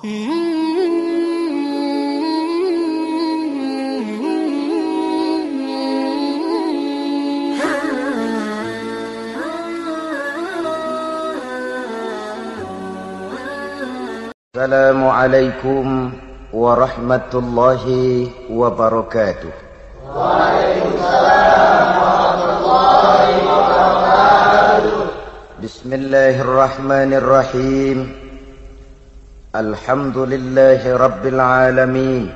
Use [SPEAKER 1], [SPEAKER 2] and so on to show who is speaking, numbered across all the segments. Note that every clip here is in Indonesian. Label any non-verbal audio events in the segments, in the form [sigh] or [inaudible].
[SPEAKER 1] السلام عليكم ورحمة الله وبركاته.
[SPEAKER 2] وعليكم السلام ورحمة الله وبركاته
[SPEAKER 1] بسم الله الرحمن الرحيم. الحمد لله رب العالمين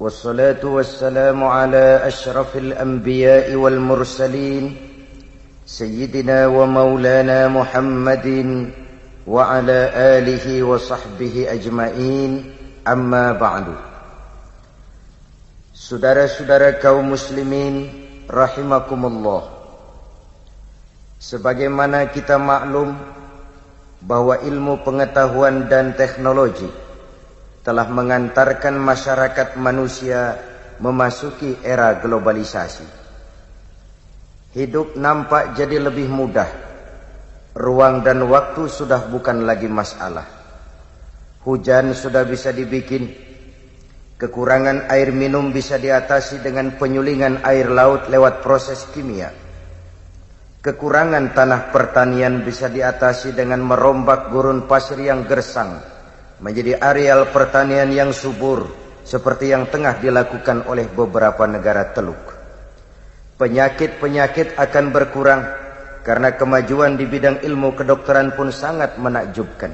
[SPEAKER 1] والصلاة والسلام على أشرف الأنبياء والمرسلين سيدنا ومولانا محمد وعلى آله وصحبه أجمعين أما بعد Saudara-saudara kaum muslimin rahimakumullah Sebagaimana kita maklum bahwa ilmu pengetahuan dan teknologi telah mengantarkan masyarakat manusia memasuki era globalisasi. Hidup nampak jadi lebih mudah Ruang dan waktu sudah bukan lagi masalah. Hujan sudah bisa dibikin. Kekurangan air minum bisa diatasi dengan penyulingan air laut lewat proses kimia. Kekurangan tanah pertanian bisa diatasi dengan merombak gurun pasir yang gersang menjadi areal pertanian yang subur seperti yang tengah dilakukan oleh beberapa negara teluk. Penyakit-penyakit akan berkurang karena kemajuan di bidang ilmu kedokteran pun sangat menakjubkan.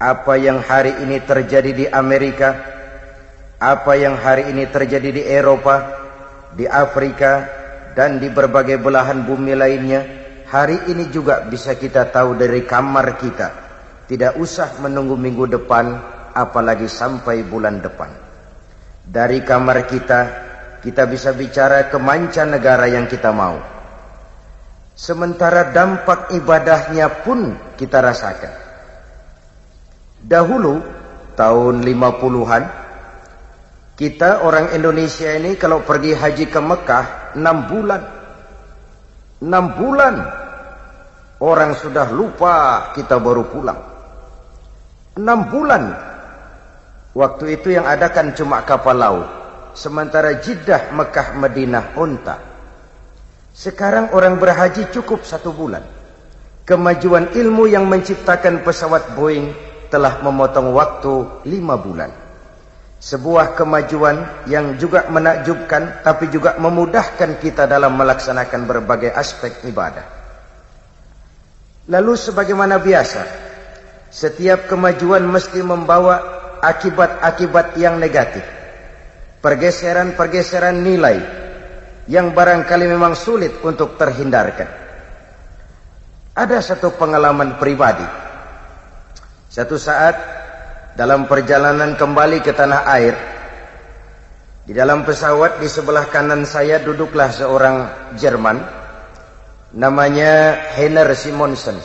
[SPEAKER 1] Apa yang hari ini terjadi di Amerika, apa yang hari ini terjadi di Eropa, di Afrika, dan di berbagai belahan bumi lainnya, hari ini juga bisa kita tahu dari kamar kita. Tidak usah menunggu minggu depan, apalagi sampai bulan depan. Dari kamar kita, kita bisa bicara ke mancanegara yang kita mau Sementara dampak ibadahnya pun kita rasakan. Dahulu, tahun 50-an, kita orang Indonesia ini kalau pergi haji ke Mekah, 6 bulan. 6 bulan. Orang sudah lupa kita baru pulang. 6 bulan. Waktu itu yang ada kan cuma kapal laut. Sementara Jeddah, Mekah, Madinah, unta. Sekarang orang berhaji cukup satu bulan. Kemajuan ilmu yang menciptakan pesawat Boeing telah memotong waktu lima bulan. Sebuah kemajuan yang juga menakjubkan tapi juga memudahkan kita dalam melaksanakan berbagai aspek ibadah. Lalu sebagaimana biasa, setiap kemajuan mesti membawa akibat-akibat yang negatif. Pergeseran-pergeseran nilai yang barangkali memang sulit untuk terhindarkan. Ada satu pengalaman pribadi. Satu saat dalam perjalanan kembali ke tanah air, di dalam pesawat di sebelah kanan saya duduklah seorang Jerman namanya Heiner Simonsen.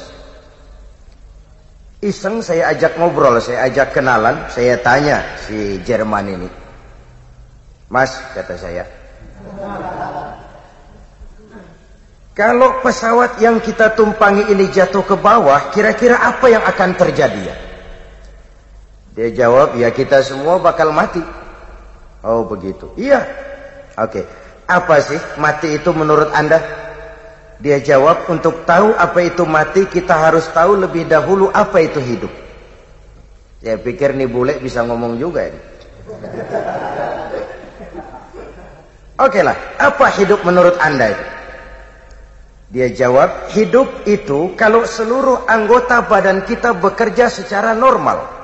[SPEAKER 1] Iseng saya ajak ngobrol, saya ajak kenalan, saya tanya si Jerman ini. Mas, kata saya, kalau pesawat yang kita tumpangi ini jatuh ke bawah, kira-kira apa yang akan terjadi ya? Dia jawab, ya kita semua bakal mati. Oh begitu. Iya. Oke. Okay. Apa sih mati itu menurut anda? Dia jawab, untuk tahu apa itu mati, kita harus tahu lebih dahulu apa itu hidup. Saya pikir nih bule bisa ngomong juga ini. Oke okay lah, apa hidup menurut anda itu? Dia jawab, hidup itu kalau seluruh anggota badan kita bekerja secara normal.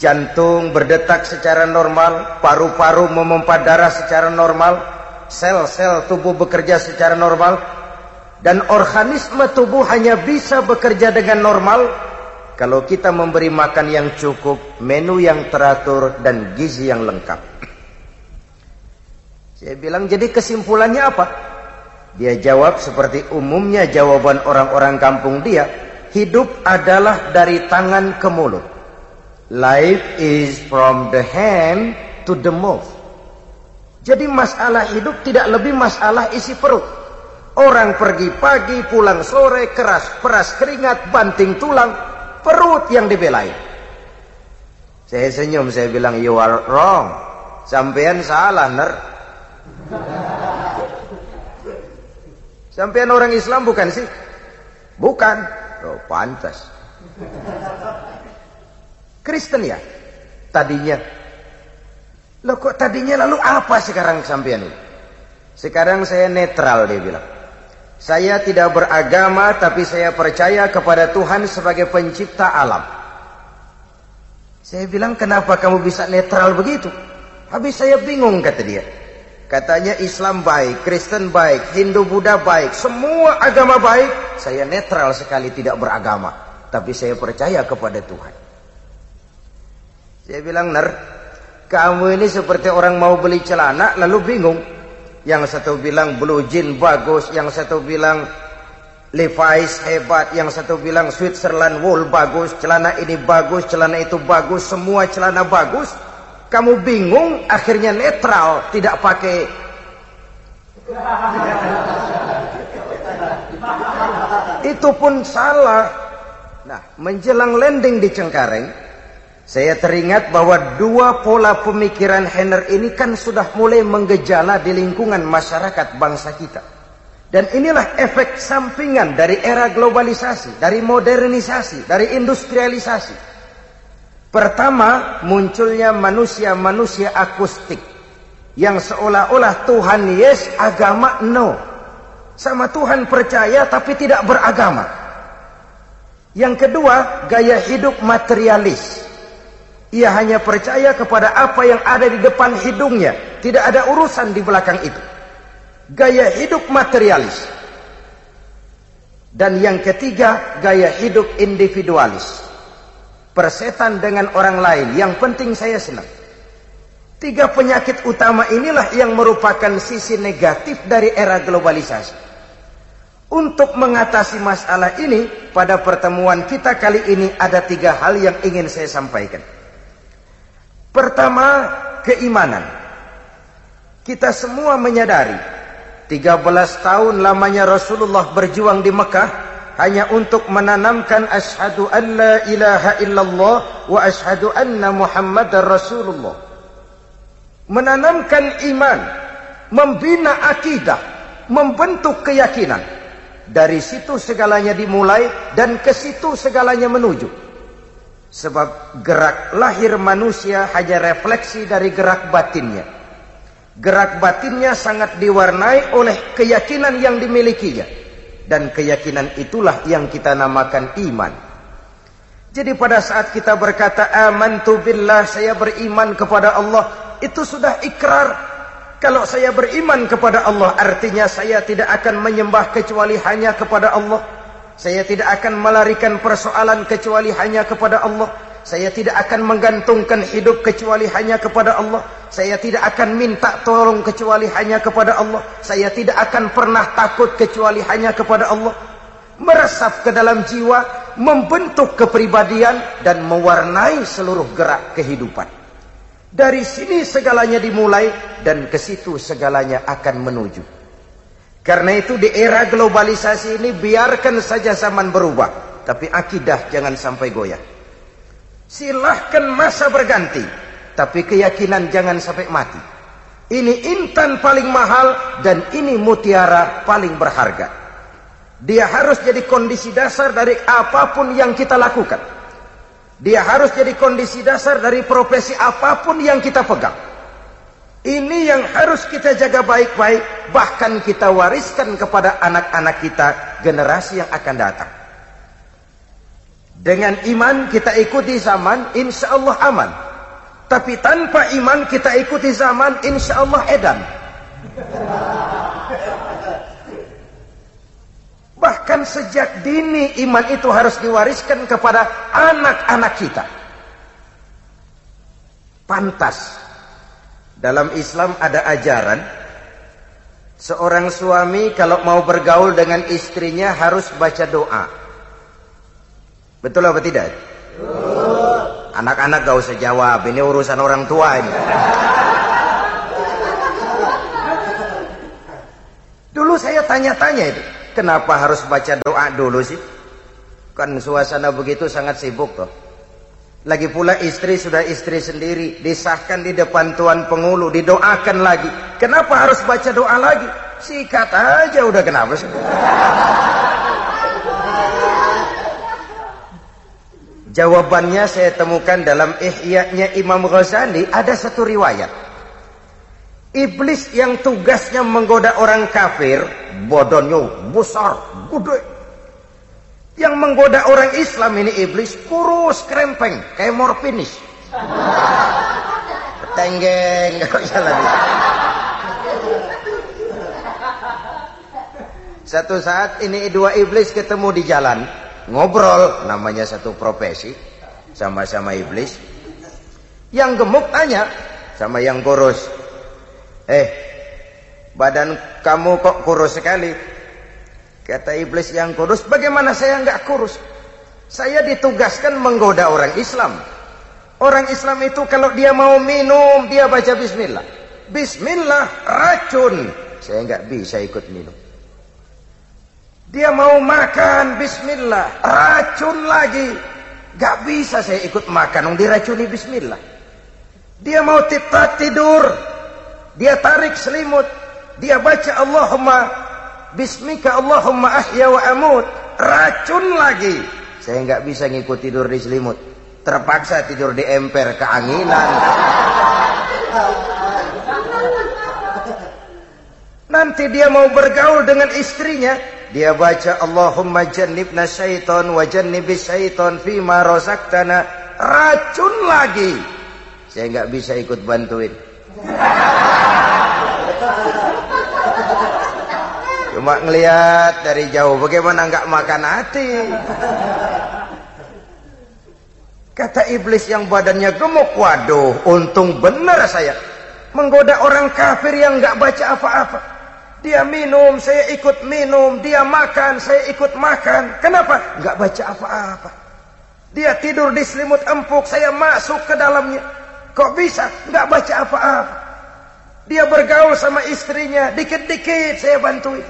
[SPEAKER 1] Jantung berdetak secara normal, paru-paru memompa darah secara normal, sel-sel tubuh bekerja secara normal, dan organisme tubuh hanya bisa bekerja dengan normal kalau kita memberi makan yang cukup, menu yang teratur, dan gizi yang lengkap. Saya bilang, jadi kesimpulannya apa? Dia jawab seperti umumnya jawaban orang-orang kampung dia. Hidup adalah dari tangan ke mulut. Life is from the hand to the mouth. Jadi masalah hidup tidak lebih masalah isi perut. Orang pergi pagi, pulang sore, keras, peras keringat, banting tulang. Perut yang dibelai. Saya senyum, saya bilang, you are wrong. Sampean salah, ner. Sampean orang Islam bukan sih? Bukan. Oh, pantas. Kristen ya? Tadinya. Loh kok tadinya lalu apa sekarang sampean ini? Sekarang saya netral dia bilang. Saya tidak beragama tapi saya percaya kepada Tuhan sebagai pencipta alam. Saya bilang kenapa kamu bisa netral begitu? Habis saya bingung kata dia. Katanya Islam baik, Kristen baik, Hindu Buddha baik, semua agama baik. Saya netral sekali tidak beragama. Tapi saya percaya kepada Tuhan. Saya bilang, Ner, kamu ini seperti orang mau beli celana lalu bingung. Yang satu bilang blue jean bagus, yang satu bilang Levi's hebat, yang satu bilang Switzerland wool bagus, celana ini bagus, celana itu bagus, semua celana bagus. Kamu bingung, akhirnya netral, tidak pakai [laughs] itu pun salah. Nah, menjelang landing di Cengkareng, saya teringat bahwa dua pola pemikiran Henner ini kan sudah mulai menggejala di lingkungan masyarakat bangsa kita. Dan inilah efek sampingan dari era globalisasi, dari modernisasi, dari industrialisasi. Pertama, munculnya manusia-manusia akustik yang seolah-olah Tuhan yes, agama no. Sama Tuhan percaya tapi tidak beragama. Yang kedua, gaya hidup materialis ia hanya percaya kepada apa yang ada di depan hidungnya. Tidak ada urusan di belakang itu. Gaya hidup materialis. Dan yang ketiga, gaya hidup individualis. Persetan dengan orang lain. Yang penting saya senang. Tiga penyakit utama inilah yang merupakan sisi negatif dari era globalisasi. Untuk mengatasi masalah ini, pada pertemuan kita kali ini ada tiga hal yang ingin saya sampaikan. Pertama, keimanan. Kita semua menyadari 13 tahun lamanya Rasulullah berjuang di Mekah hanya untuk menanamkan asyhadu an la ilaha illallah wa asyhadu anna muhammadar rasulullah. Menanamkan iman, membina akidah, membentuk keyakinan. Dari situ segalanya dimulai dan ke situ segalanya menuju. Sebab gerak lahir manusia hanya refleksi dari gerak batinnya. Gerak batinnya sangat diwarnai oleh keyakinan yang dimilikinya. Dan keyakinan itulah yang kita namakan iman. Jadi pada saat kita berkata amantu billah saya beriman kepada Allah. Itu sudah ikrar. Kalau saya beriman kepada Allah artinya saya tidak akan menyembah kecuali hanya kepada Allah. Saya tidak akan melarikan persoalan kecuali hanya kepada Allah. Saya tidak akan menggantungkan hidup kecuali hanya kepada Allah. Saya tidak akan minta tolong kecuali hanya kepada Allah. Saya tidak akan pernah takut kecuali hanya kepada Allah. Meresap ke dalam jiwa, membentuk kepribadian dan mewarnai seluruh gerak kehidupan. Dari sini segalanya dimulai dan ke situ segalanya akan menuju. Karena itu di era globalisasi ini biarkan saja zaman berubah. Tapi akidah jangan sampai goyah. Silahkan masa berganti. Tapi keyakinan jangan sampai mati. Ini intan paling mahal dan ini mutiara paling berharga. Dia harus jadi kondisi dasar dari apa pun yang kita lakukan. Dia harus jadi kondisi dasar dari profesi apa pun yang kita pegang. Ini yang harus kita jaga baik-baik, bahkan kita wariskan kepada anak-anak kita, generasi yang akan datang. Dengan iman kita ikuti zaman, insya Allah aman. Tapi tanpa iman kita ikuti zaman, insya Allah edan. Bahkan sejak dini iman itu harus diwariskan kepada anak-anak kita. Pantas dalam Islam ada ajaran seorang suami kalau mau bergaul dengan istrinya harus baca doa. Betul apa tidak? Anak-anak gak usah jawab, ini urusan orang tua ini. Dulu saya tanya-tanya itu, kenapa harus baca doa dulu sih? Kan suasana begitu sangat sibuk toh. Lagi pula istri sudah istri sendiri, disahkan di depan tuan pengulu, didoakan lagi. Kenapa harus baca doa lagi? Sikat aja udah kenapa sih? Jawabannya saya temukan dalam Ihya-nya Imam Ghazali ada satu riwayat. Iblis yang tugasnya menggoda orang kafir, bodohnya besar, gede. Yang menggoda orang Islam ini iblis kurus krempeng kayak morfinis. Tenggeng [laughs] jalan. Satu saat ini dua iblis ketemu di jalan, ngobrol namanya satu profesi sama-sama iblis. Yang gemuk tanya sama yang kurus, "Eh, badan kamu kok kurus sekali?" Kata iblis yang kurus, bagaimana saya nggak kurus? Saya ditugaskan menggoda orang Islam. Orang Islam itu kalau dia mau minum, dia baca bismillah. Bismillah racun. Saya nggak bisa ikut minum. Dia mau makan, bismillah. Racun lagi. Gak bisa saya ikut makan, diracuni bismillah. Dia mau tidur, dia tarik selimut. Dia baca Allahumma Bismika Allahumma ahya wa amut. Racun lagi. Saya nggak bisa ngikut tidur di selimut. Terpaksa tidur di emper keanginan. Nanti dia mau bergaul dengan istrinya. Dia baca Allahumma jannibna syaiton wa jannibis syaiton fima rozaktana. Racun lagi. Saya nggak bisa ikut bantuin. Cuma ngelihat dari jauh bagaimana nggak makan hati. Kata iblis yang badannya gemuk, waduh, untung benar saya. Menggoda orang kafir yang nggak baca apa-apa. Dia minum, saya ikut minum. Dia makan, saya ikut makan. Kenapa? Nggak baca apa-apa. Dia tidur di selimut empuk, saya masuk ke dalamnya. Kok bisa? Nggak baca apa-apa. Dia bergaul sama istrinya, dikit-dikit saya bantuin.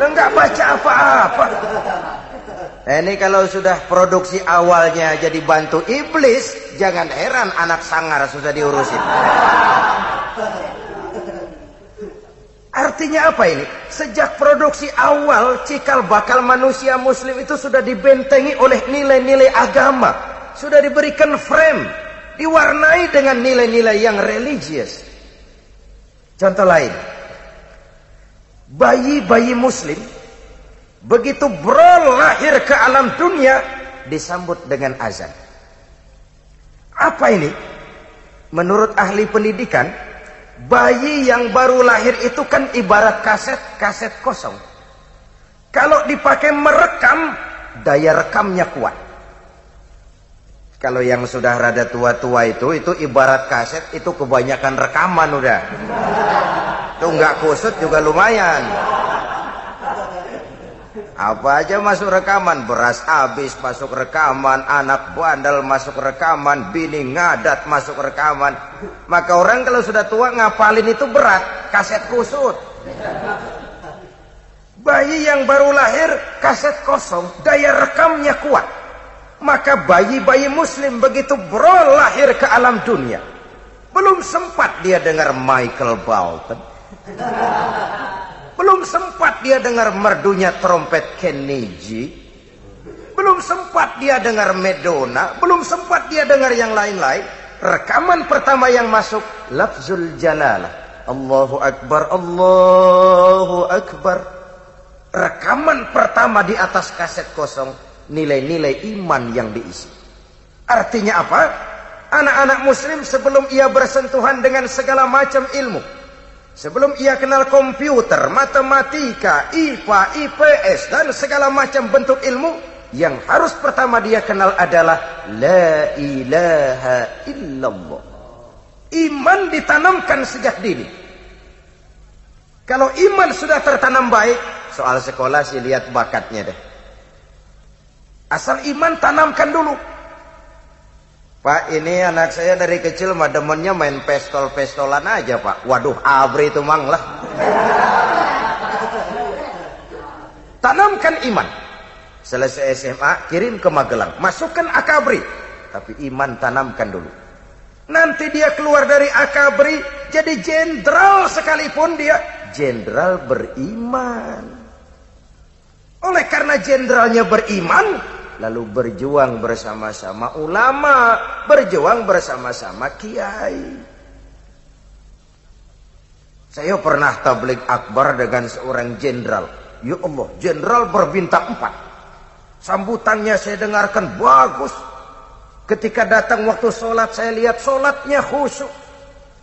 [SPEAKER 1] Enggak baca apa-apa. Nah, ini kalau sudah produksi awalnya jadi bantu iblis, jangan heran anak sangar sudah diurusin. Artinya apa ini? Sejak produksi awal, cikal bakal manusia muslim itu sudah dibentengi oleh nilai-nilai agama sudah diberikan frame, diwarnai dengan nilai-nilai yang religius. Contoh lain, bayi-bayi muslim begitu bro lahir ke alam dunia disambut dengan azan. Apa ini? Menurut ahli pendidikan, bayi yang baru lahir itu kan ibarat kaset-kaset kosong. Kalau dipakai merekam, daya rekamnya kuat. Kalau yang sudah rada tua-tua itu, itu ibarat kaset, itu kebanyakan rekaman udah. Itu nggak kusut juga lumayan. Apa aja masuk rekaman, beras habis masuk rekaman, anak bandel masuk rekaman, bini ngadat masuk rekaman. Maka orang kalau sudah tua ngapalin itu berat, kaset kusut. Bayi yang baru lahir, kaset kosong, daya rekamnya kuat maka bayi-bayi muslim begitu bro lahir ke alam dunia. Belum sempat dia dengar Michael Bolton. Belum sempat dia dengar merdunya trompet Kennedy belum sempat dia dengar Medona belum sempat dia dengar yang lain-lain. Rekaman pertama yang masuk lafzul jalalah. Allahu Akbar Allahu Akbar. Rekaman pertama di atas kaset kosong nilai-nilai iman yang diisi. Artinya apa? Anak-anak muslim sebelum ia bersentuhan dengan segala macam ilmu. Sebelum ia kenal komputer, matematika, IPA, IPS, dan segala macam bentuk ilmu. Yang harus pertama dia kenal adalah La ilaha illallah. Iman ditanamkan sejak dini. Kalau iman sudah tertanam baik, soal sekolah sih lihat bakatnya deh. Asal iman tanamkan dulu. Pak ini anak saya dari kecil mah demennya main pestol-pestolan aja pak. Waduh abri itu mang lah. Tanamkan iman. Selesai SMA, kirim ke Magelang. Masukkan akabri. Tapi iman tanamkan dulu. Nanti dia keluar dari akabri, jadi jenderal sekalipun dia. Jenderal beriman. Oleh karena jenderalnya beriman, lalu berjuang bersama-sama ulama, berjuang bersama-sama kiai. Saya pernah tablik akbar dengan seorang jenderal. Ya Allah, jenderal berbintang empat. Sambutannya saya dengarkan bagus. Ketika datang waktu sholat saya lihat sholatnya khusyuk.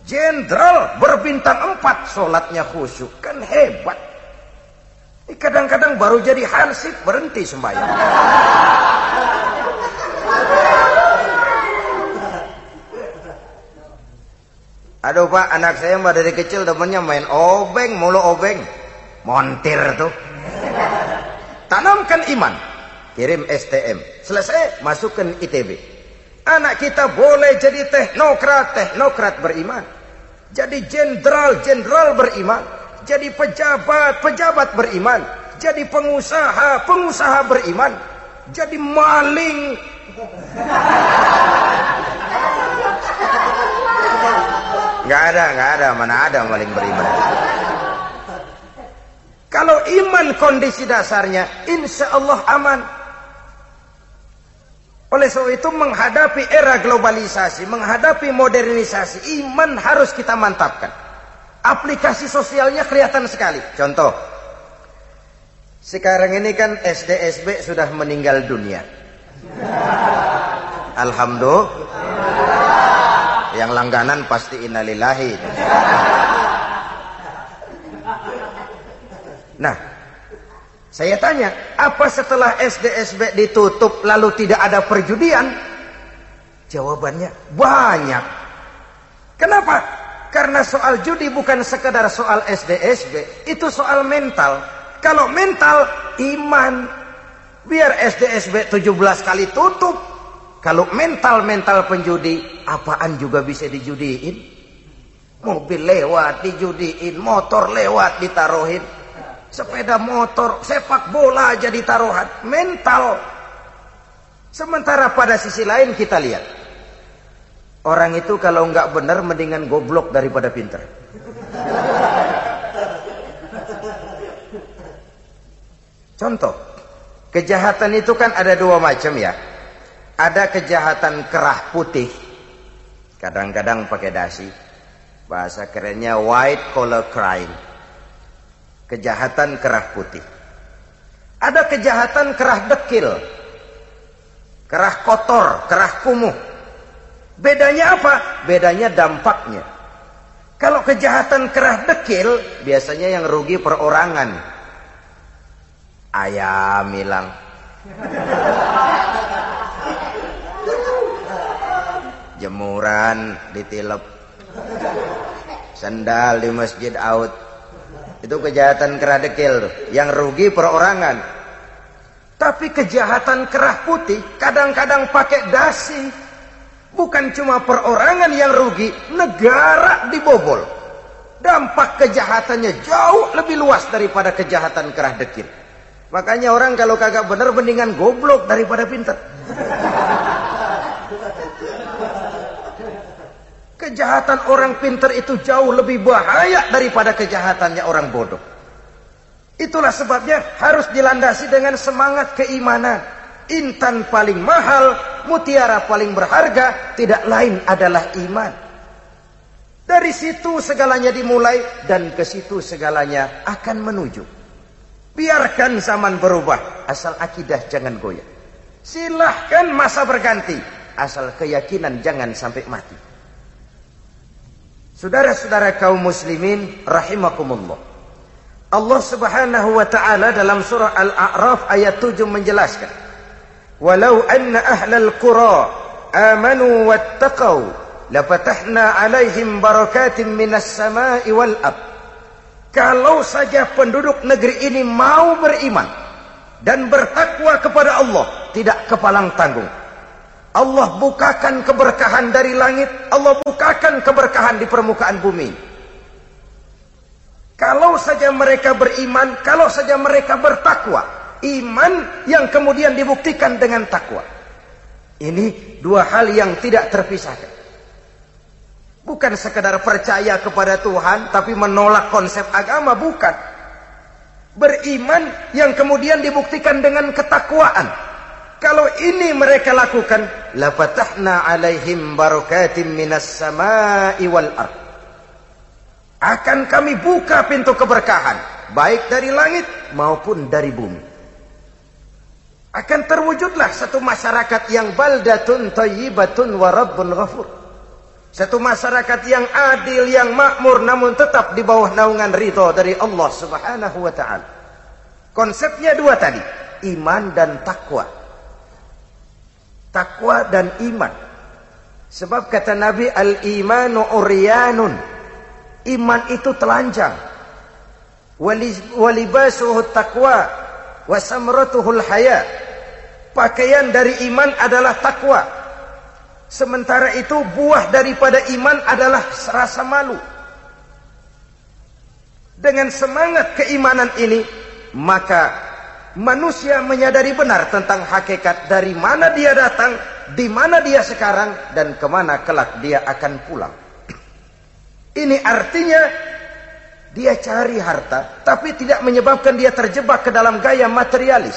[SPEAKER 1] Jenderal berbintang empat sholatnya khusyuk. Kan hebat. Kadang-kadang baru jadi hansip berhenti sembahyang. Aduh pak, anak saya mbak dari kecil temennya main obeng, mulu obeng. Montir tuh. Tanamkan iman kirim STM. Selesai, masukkan ITB. Anak kita boleh jadi teknokrat, teknokrat beriman. Jadi jenderal, jenderal beriman. Jadi pejabat, pejabat beriman. Jadi pengusaha, pengusaha beriman. Jadi maling. Gak ada, gak ada, mana ada maling beriman. Kalau iman kondisi dasarnya, insya Allah aman. Oleh sebab itu menghadapi era globalisasi, menghadapi modernisasi, iman harus kita mantapkan. Aplikasi sosialnya kelihatan sekali. Contoh, sekarang ini kan SDSB sudah meninggal dunia. Alhamdulillah. Yang langganan pasti innalillahi. Nah, saya tanya, apa setelah SDSB ditutup lalu tidak ada perjudian? Jawabannya banyak. Kenapa? Karena soal judi bukan sekedar soal SDSB, itu soal mental. Kalau mental, iman. Biar SDSB 17 kali tutup. Kalau mental-mental penjudi, apaan juga bisa dijudiin? Mobil lewat dijudiin, motor lewat ditaruhin sepeda motor, sepak bola jadi taruhan, mental. Sementara pada sisi lain kita lihat, orang itu kalau nggak benar mendingan goblok daripada pinter. Contoh, kejahatan itu kan ada dua macam ya. Ada kejahatan kerah putih, kadang-kadang pakai dasi. Bahasa kerennya white collar crime Kejahatan kerah putih. Ada kejahatan kerah dekil. Kerah kotor, kerah kumuh. Bedanya apa? Bedanya dampaknya. Kalau kejahatan kerah dekil, biasanya yang rugi perorangan. Ayam hilang. Jemuran ditilep. Sandal di masjid out itu kejahatan kerah dekil yang rugi perorangan. Tapi kejahatan kerah putih kadang-kadang pakai dasi. Bukan cuma perorangan yang rugi, negara dibobol. Dampak kejahatannya jauh lebih luas daripada kejahatan kerah dekil. Makanya orang kalau kagak benar mendingan goblok daripada pintar. Kejahatan orang pintar itu jauh lebih bahaya daripada kejahatannya orang bodoh. Itulah sebabnya harus dilandasi dengan semangat keimanan. Intan paling mahal, mutiara paling berharga, tidak lain adalah iman. Dari situ segalanya dimulai dan ke situ segalanya akan menuju. Biarkan zaman berubah, asal akidah jangan goyah. Silahkan masa berganti, asal keyakinan jangan sampai mati. Saudara-saudara kaum muslimin rahimakumullah. Allah Subhanahu wa taala dalam surah Al-A'raf ayat 7 menjelaskan, "Walau anna ahlal qura amanu wattaqau lafatahna 'alaihim barakatin minas sama'i wal ard." Kalau saja penduduk negeri ini mau beriman dan bertakwa kepada Allah, tidak kepalang tanggung Allah bukakan keberkahan dari langit, Allah bukakan keberkahan di permukaan bumi. Kalau saja mereka beriman, kalau saja mereka bertakwa, iman yang kemudian dibuktikan dengan takwa. Ini dua hal yang tidak terpisahkan. Bukan sekedar percaya kepada Tuhan tapi menolak konsep agama, bukan. Beriman yang kemudian dibuktikan dengan ketakwaan. Kalau ini mereka lakukan, la fatahna alaihim barakatim minas sama'i wal ard. Akan kami buka pintu keberkahan, baik dari langit maupun dari bumi. Akan terwujudlah satu masyarakat yang baldatun tayyibatun wa rabbun ghafur. Satu masyarakat yang adil, yang makmur namun tetap di bawah naungan ridho dari Allah Subhanahu wa taala. Konsepnya dua tadi, iman dan takwa. Takwa dan iman. Sebab kata Nabi al-imanu uryanun. Iman itu telanjang. Walibasuhu taqwa wa samratuhul haya. Pakaian dari iman adalah takwa. Sementara itu buah daripada iman adalah rasa malu. Dengan semangat keimanan ini, maka manusia menyadari benar tentang hakikat dari mana dia datang, di mana dia sekarang, dan kemana kelak dia akan pulang. [clears throat] Ini artinya dia cari harta, tapi tidak menyebabkan dia terjebak ke dalam gaya materialis.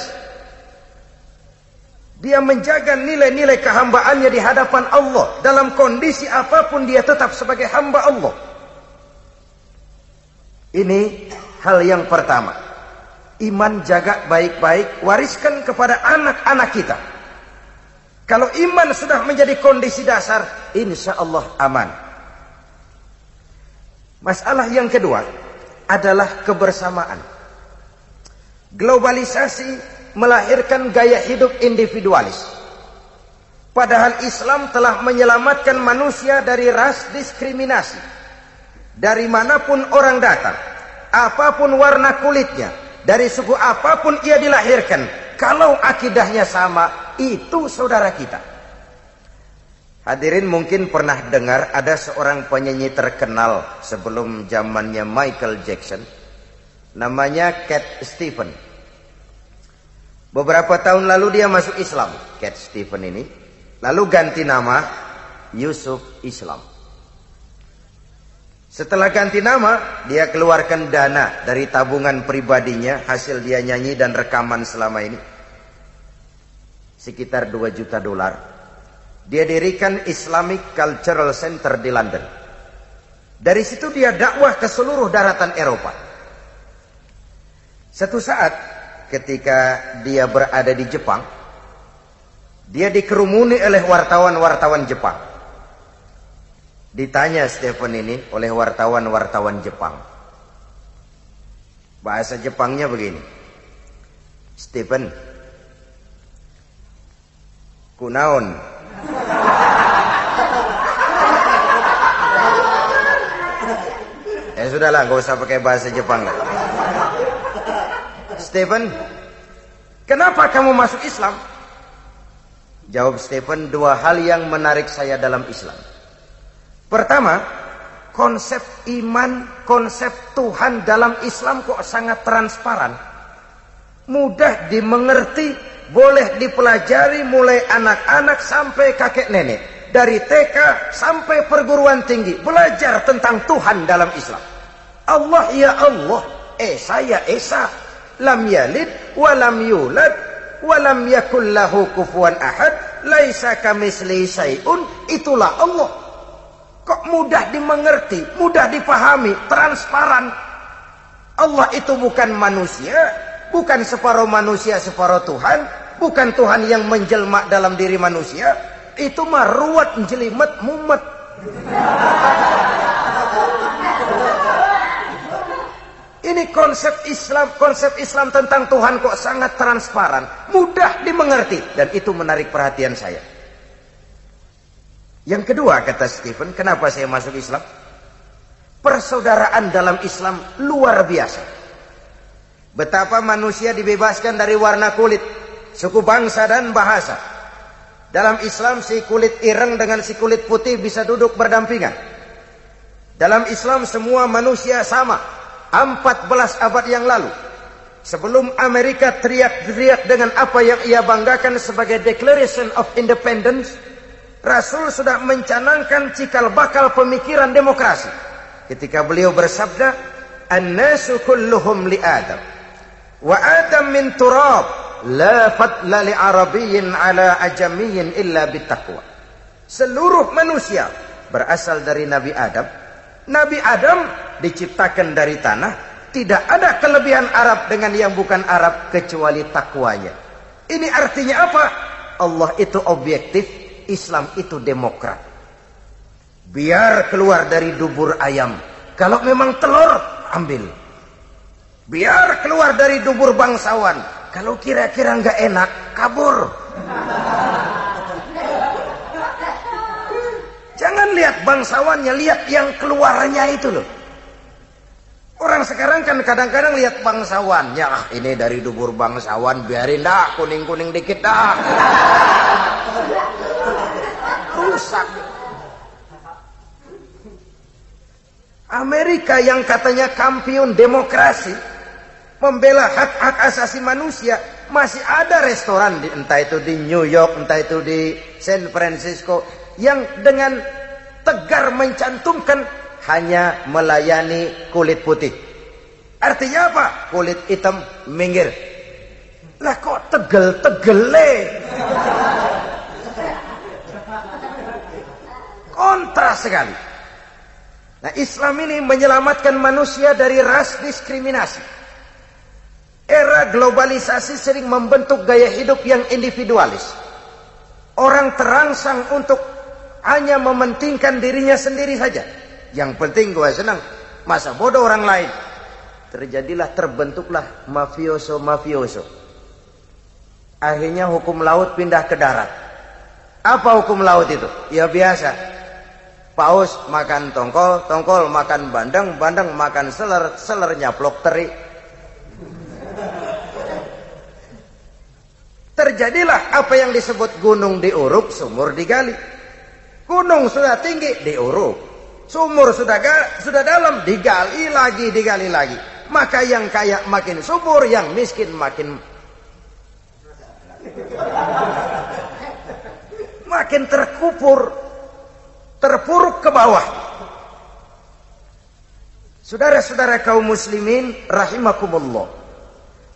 [SPEAKER 1] Dia menjaga nilai-nilai kehambaannya di hadapan Allah. Dalam kondisi apa pun dia tetap sebagai hamba Allah. Ini hal yang pertama. Iman jaga baik-baik, wariskan kepada anak-anak kita. Kalau iman sudah menjadi kondisi dasar, insya Allah aman. Masalah yang kedua adalah kebersamaan. Globalisasi melahirkan gaya hidup individualis. Padahal Islam telah menyelamatkan manusia dari ras diskriminasi. Dari mana pun orang datang, apa pun warna kulitnya, dari suku apa pun ia dilahirkan, kalau akidahnya sama, itu saudara kita. Hadirin mungkin pernah dengar ada seorang penyanyi terkenal sebelum zamannya Michael Jackson. Namanya Cat Stevens. Beberapa tahun lalu dia masuk Islam, Cat Stephen ini. Lalu ganti nama Yusuf Islam. Setelah ganti nama, dia keluarkan dana dari tabungan pribadinya, hasil dia nyanyi dan rekaman selama ini. Sekitar 2 juta dolar. Dia dirikan Islamic Cultural Center di London. Dari situ dia dakwah ke seluruh daratan Eropa. Satu saat ketika dia berada di Jepang, dia dikerumuni oleh wartawan-wartawan Jepang. Ditanya Stephen ini oleh wartawan-wartawan Jepang. Bahasa Jepangnya begini. Stephen, kunaon. Ya sudahlah, gak usah pakai bahasa Jepang. Stephen, kenapa kamu masuk Islam? Jawab Stephen, dua hal yang menarik saya dalam Islam. Pertama, konsep iman, konsep Tuhan dalam Islam kok sangat transparan. Mudah dimengerti, boleh dipelajari mulai anak-anak sampai kakek nenek. Dari TK sampai perguruan tinggi. Belajar tentang Tuhan dalam Islam. Allah ya Allah, Esa ya Esa, lam yalid wa lam yulad wa lam yakul lahu kufuwan ahad. Laisa kamisli syai'un. Itulah Allah. Kok mudah dimengerti mudah dipahami transparan? Allah itu bukan manusia bukan separuh manusia separuh Tuhan bukan Tuhan yang menjelma dalam diri manusia itu mah ruwet jelimet mumet Ini konsep Islam, konsep Islam tentang Tuhan kok sangat transparan, mudah dimengerti dan itu menarik perhatian saya. Yang kedua kata Stephen, kenapa saya masuk Islam? Persaudaraan dalam Islam luar biasa. Betapa manusia dibebaskan dari warna kulit, suku bangsa dan bahasa. Dalam Islam si kulit ireng dengan si kulit putih bisa duduk berdampingan. Dalam Islam semua manusia sama, 14 abad yang lalu. Sebelum Amerika teriak-teriak dengan apa yang ia banggakan sebagai Declaration of Independence, Rasul sudah mencanangkan cikal bakal pemikiran demokrasi. Ketika beliau bersabda, "An-nasu kulluhum li Adam." Wa Adam min turab, la fadla li Arabiyyin ala ajamiyyin illa bitaqwa. Seluruh manusia berasal dari Nabi Adam. Nabi Adam diciptakan dari tanah, tidak ada kelebihan Arab dengan yang bukan Arab kecuali takwanya. Ini artinya apa? Allah itu objektif, Islam itu demokrat. Biar keluar dari dubur ayam. Kalau memang telur, ambil. Biar keluar dari dubur bangsawan. Kalau kira-kira nggak enak, kabur. Jangan lihat bangsawannya, lihat yang keluarnya itu loh. Orang sekarang kan kadang-kadang lihat bangsawannya, ah ini dari dubur bangsawan, biarin dah kuning-kuning dikit dah. Rusak. Amerika yang katanya kampion demokrasi, membela hak-hak asasi manusia, masih ada restoran di, entah itu di New York, entah itu di San Francisco yang dengan tegar mencantumkan hanya melayani kulit putih. Artinya apa? Kulit hitam minggir. Lah kok tegel-tegele? Kontra sekali. Nah Islam ini menyelamatkan manusia dari ras diskriminasi. Era globalisasi sering membentuk gaya hidup yang individualis. Orang terangsang untuk hanya mementingkan dirinya sendiri saja. Yang penting gue senang. Masa bodoh orang lain. Terjadilah terbentuklah mafioso-mafioso. Akhirnya hukum laut pindah ke darat. Apa hukum laut itu? Ya biasa. Paus makan tongkol, tongkol makan bandeng, bandeng makan seler, seler nyaplok teri. Terjadilah apa yang disebut gunung diuruk, sumur digali. Gunung sudah tinggi, diuruk. Sumur sudah sudah dalam, digali lagi, digali lagi. Maka yang kaya makin subur, yang miskin makin [laughs] makin terkupur terpuruk ke bawah. Saudara-saudara kaum muslimin rahimakumullah.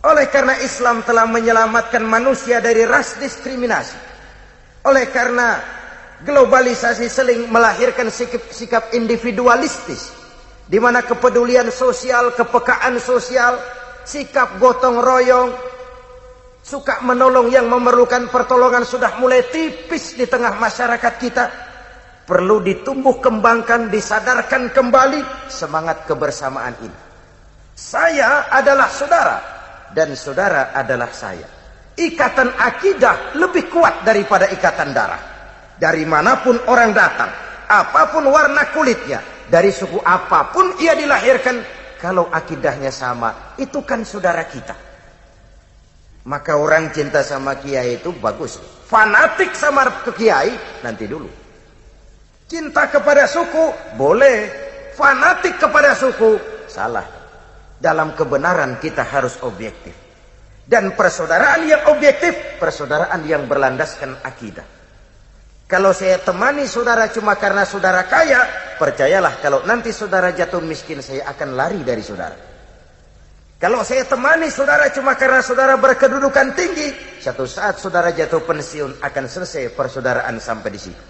[SPEAKER 1] Oleh karena Islam telah menyelamatkan manusia dari ras diskriminasi. Oleh karena globalisasi seling melahirkan sikap, sikap individualistis di mana kepedulian sosial, kepekaan sosial, sikap gotong royong, suka menolong yang memerlukan pertolongan sudah mulai tipis di tengah masyarakat kita perlu ditumbuh kembangkan, disadarkan kembali semangat kebersamaan ini. Saya adalah saudara dan saudara adalah saya. Ikatan akidah lebih kuat daripada ikatan darah. Dari mana pun orang datang, apa pun warna kulitnya, dari suku apa pun ia dilahirkan, kalau akidahnya sama, itu kan saudara kita. Maka orang cinta sama kiai itu bagus. Fanatik sama kiai nanti dulu. Cinta kepada suku boleh, fanatik kepada suku salah. Dalam kebenaran kita harus objektif. Dan persaudaraan yang objektif, persaudaraan yang berlandaskan akidah. Kalau saya temani saudara cuma karena saudara kaya, percayalah kalau nanti saudara jatuh miskin saya akan lari dari saudara. Kalau saya temani saudara cuma karena saudara berkedudukan tinggi, satu saat saudara jatuh pensiun akan selesai persaudaraan sampai di situ.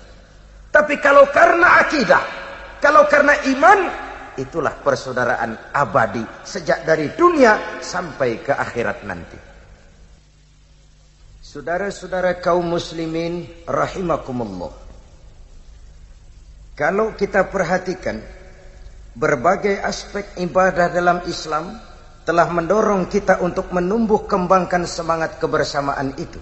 [SPEAKER 1] Tapi kalau karena akidah, kalau karena iman, itulah persaudaraan abadi sejak dari dunia sampai ke akhirat nanti. Saudara-saudara kaum muslimin rahimakumullah. Kalau kita perhatikan berbagai aspek ibadah dalam Islam telah mendorong kita untuk menumbuh kembangkan semangat kebersamaan itu.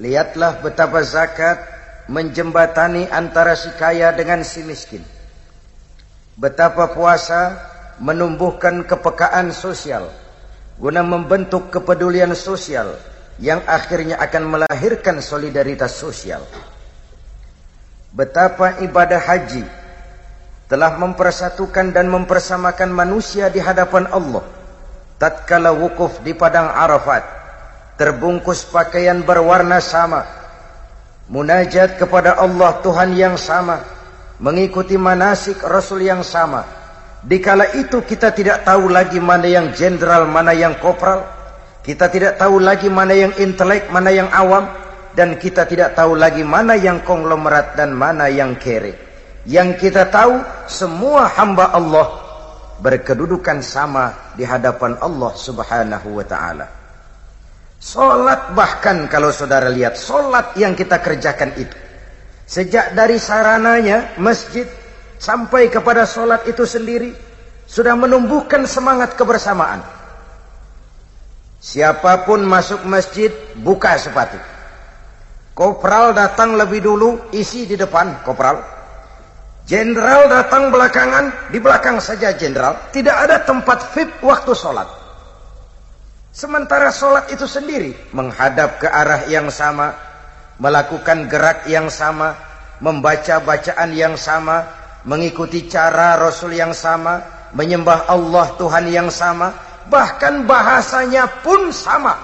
[SPEAKER 1] Lihatlah betapa zakat menjembatani antara si kaya dengan si miskin. Betapa puasa menumbuhkan kepekaan sosial guna membentuk kepedulian sosial yang akhirnya akan melahirkan solidaritas sosial. Betapa ibadah haji telah mempersatukan dan mempersamakan manusia di hadapan Allah tatkala wukuf di padang Arafat terbungkus pakaian berwarna sama munajat kepada Allah Tuhan yang sama mengikuti manasik Rasul yang sama dikala itu kita tidak tahu lagi mana yang jenderal mana yang kopral kita tidak tahu lagi mana yang intelek mana yang awam dan kita tidak tahu lagi mana yang konglomerat dan mana yang kere. Yang kita tahu semua hamba Allah berkedudukan sama di hadapan Allah Subhanahu wa taala. Salat bahkan kalau saudara lihat salat yang kita kerjakan itu sejak dari sarananya masjid sampai kepada salat itu sendiri sudah menumbuhkan semangat kebersamaan. Siapa pun masuk masjid buka sepatu. Kopral datang lebih dulu, isi di depan kopral. Jenderal datang belakangan, di belakang saja jenderal. Tidak ada tempat fit waktu sholat. Sementara sholat itu sendiri menghadap ke arah yang sama, melakukan gerak yang sama, membaca bacaan yang sama, mengikuti cara Rasul yang sama, menyembah Allah Tuhan yang sama, bahkan bahasanya pun sama.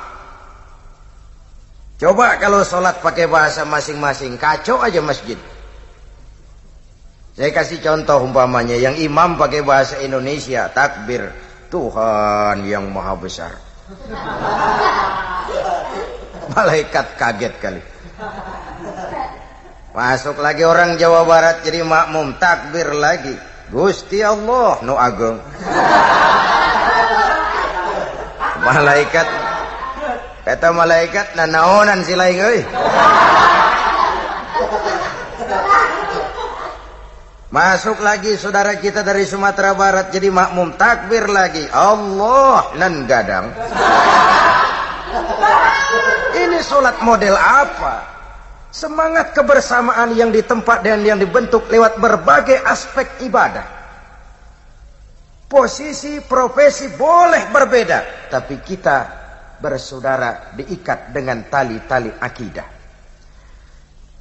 [SPEAKER 1] Coba kalau sholat pakai bahasa masing-masing, kacau aja masjid. Saya kasih contoh umpamanya, yang imam pakai bahasa Indonesia, takbir, Tuhan yang maha besar. [laughs] Malaikat kaget kali. Masuk lagi orang Jawa Barat jadi makmum, takbir lagi. Gusti Allah, nu agung. Malaikat Kata malaikat na naonan sila euy. Masuk lagi saudara kita dari Sumatera Barat jadi makmum takbir lagi. Allah nan gadang. Ini solat model apa? Semangat kebersamaan yang ditempat dan yang dibentuk lewat berbagai aspek ibadah. Posisi, profesi boleh berbeda, tapi kita bersaudara diikat dengan tali-tali akidah.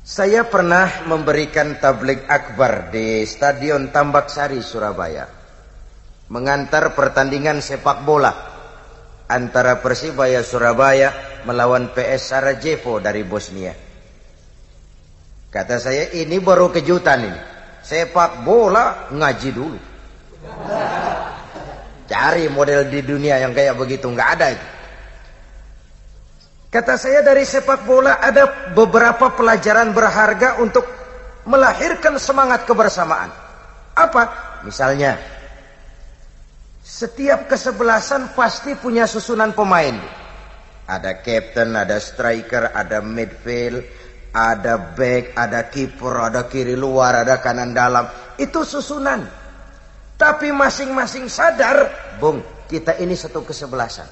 [SPEAKER 1] Saya pernah memberikan tablik akbar di Stadion Tambak Sari, Surabaya. Mengantar pertandingan sepak bola antara Persibaya Surabaya melawan PS Sarajevo dari Bosnia. Kata saya ini baru kejutan ini. Sepak bola ngaji dulu. Cari model di dunia yang kayak begitu nggak ada itu. Kata saya dari sepak bola ada beberapa pelajaran berharga untuk melahirkan semangat kebersamaan. Apa? Misalnya, setiap kesebelasan pasti punya susunan pemain. Ada captain, ada striker, ada midfield, ada back, ada kiper, ada kiri luar, ada kanan dalam. Itu susunan. Tapi masing-masing sadar, bung, kita ini satu kesebelasan.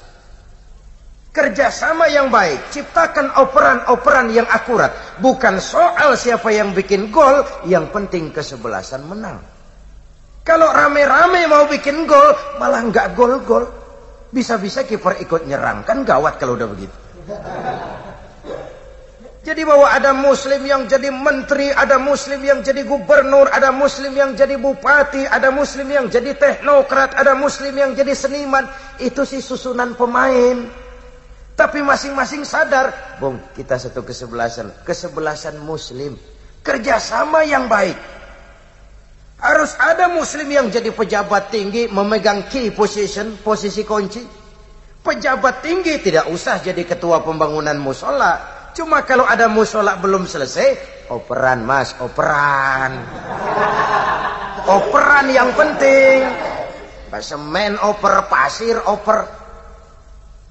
[SPEAKER 1] Kerjasama yang baik, ciptakan operan-operan yang akurat. Bukan soal siapa yang bikin gol, yang penting kesebelasan menang. Kalau rame-rame mau bikin gol, malah nggak gol-gol. Bisa-bisa kiper ikut nyerang, kan gawat kalau udah begitu. Jadi bahwa ada muslim yang jadi menteri, ada muslim yang jadi gubernur, ada muslim yang jadi bupati, ada muslim yang jadi teknokrat, ada muslim yang jadi seniman. Itu sih susunan pemain. Tapi masing-masing sadar, bung, kita satu kesebelasan, kesebelasan muslim, kerjasama yang baik. Harus ada muslim yang jadi pejabat tinggi, memegang key position, posisi kunci. Pejabat tinggi tidak usah jadi ketua pembangunan musola. Cuma kalau ada musola belum selesai, operan mas, operan. Operan yang penting. Semen oper, pasir oper.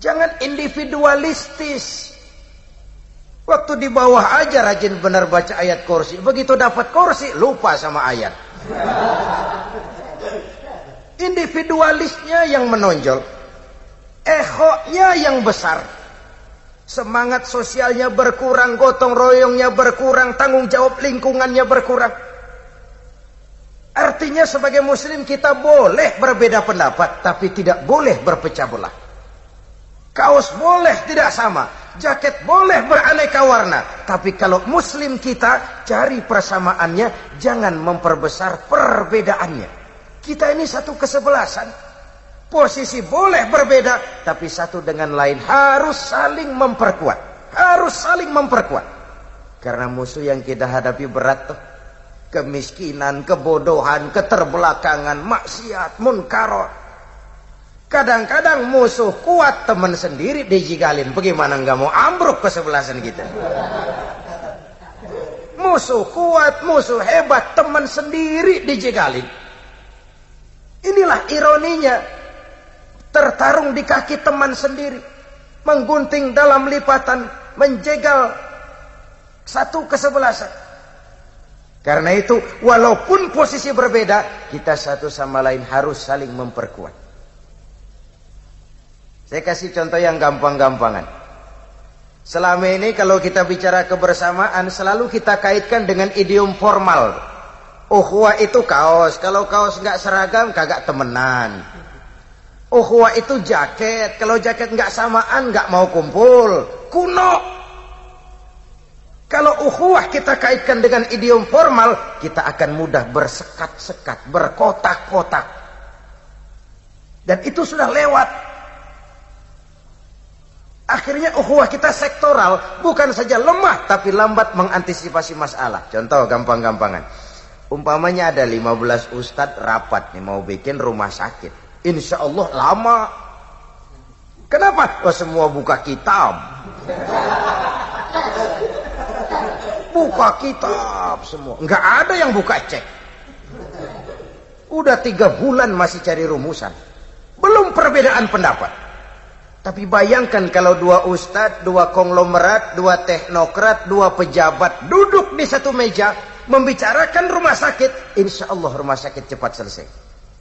[SPEAKER 1] Jangan individualistis. Waktu di bawah aja rajin benar baca ayat kursi. Begitu dapat kursi, lupa sama ayat. Individualisnya yang menonjol. Ehonya yang besar. Semangat sosialnya berkurang, gotong royongnya berkurang, tanggung jawab lingkungannya berkurang. Artinya sebagai muslim kita boleh berbeda pendapat, tapi tidak boleh berpecah belah. Kaos boleh tidak sama, jaket boleh beraneka warna, tapi kalau muslim kita cari persamaannya, jangan memperbesar perbedaannya. Kita ini satu kesebelasan. Posisi boleh berbeda, tapi satu dengan lain harus saling memperkuat. Harus saling memperkuat. Karena musuh yang kita hadapi berat tuh. Kemiskinan, kebodohan, keterbelakangan, maksiat, munkarot. Kadang-kadang musuh kuat teman sendiri dijigalin. Bagaimana nggak mau ambruk kesebelasan kita? Musuh kuat, musuh hebat, teman sendiri dijegalin. Inilah ironinya tertarung di kaki teman sendiri, menggunting dalam lipatan, menjegal satu kesebelasan. Karena itu, walaupun posisi berbeda, kita satu sama lain harus saling memperkuat. Saya kasih contoh yang gampang-gampangan. Selama ini kalau kita bicara kebersamaan, selalu kita kaitkan dengan idiom formal. Uhwa itu kaos, kalau kaos nggak seragam, kagak temenan. Uhwa itu jaket. Kalau jaket nggak samaan, nggak mau kumpul. Kuno. Kalau ukhuwah kita kaitkan dengan idiom formal, kita akan mudah bersekat-sekat, berkotak-kotak. Dan itu sudah lewat. Akhirnya ukhuwah kita sektoral, bukan saja lemah, tapi lambat mengantisipasi masalah. Contoh gampang-gampangan. Umpamanya ada 15 ustadz rapat nih, mau bikin rumah sakit. Insya Allah lama. Kenapa? Oh, semua buka kitab. Buka kitab semua. Enggak ada yang buka cek. Udah tiga bulan masih cari rumusan. Belum perbedaan pendapat. Tapi bayangkan kalau dua ustadz, dua konglomerat, dua teknokrat, dua pejabat duduk di satu meja membicarakan rumah sakit. Insya Allah rumah sakit cepat selesai.